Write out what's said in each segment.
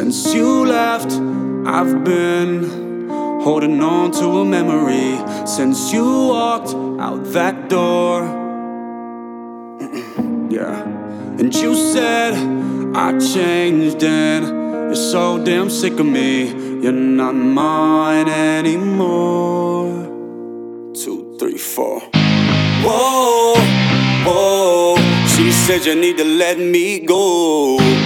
Since you left, I've been holding on to a memory. Since you walked out that door, yeah. And you said I changed and you're so damn sick of me. You're not mine anymore. Two, three, four. Whoa, whoa. She said you need to let me go.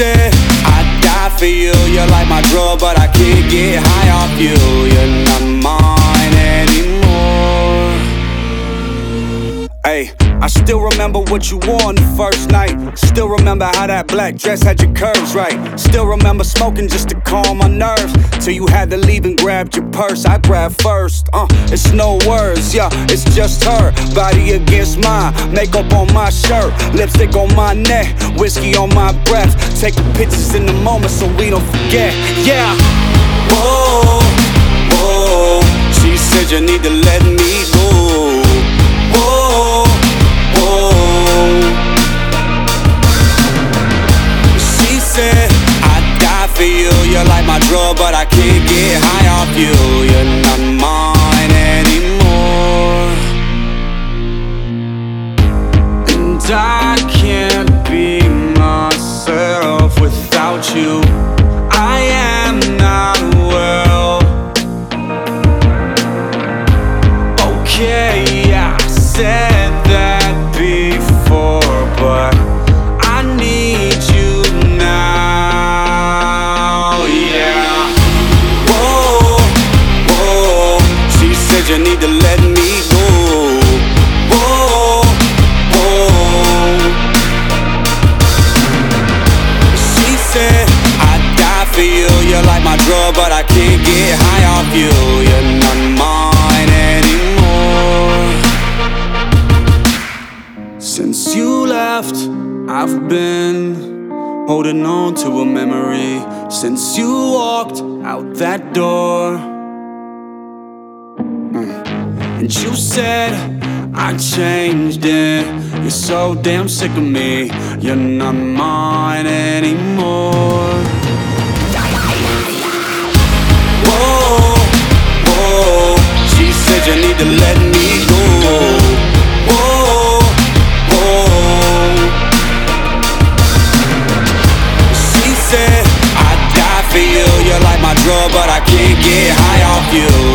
I die for you. You're like my drug, but I can't get high off you. You're not I still remember what you wore on the first night. Still remember how that black dress had your curves right. Still remember smoking just to calm my nerves. Till you had to leave and grabbed your purse. I grabbed first. Uh, it's no words, yeah, it's just her. Body against mine, makeup on my shirt, lipstick on my neck, whiskey on my breath. Taking pictures in the moment so we don't forget. Yeah. Whoa, whoa. She said you need to let me go. For you. You're like my drug, but I can't get high off you. You're not mine you need to let me go. Whoa, whoa. She said I die for you. You're like my drug, but I can't get high off you. You're not mine anymore. Since you left, I've been holding on to a memory. Since you walked out that door. And you said I changed it. You're so damn sick of me. You're not mine anymore. Whoa, whoa. She said you need to let me go. Whoa, whoa. She said, I die for you. You're like my drug, but I can't get high off you.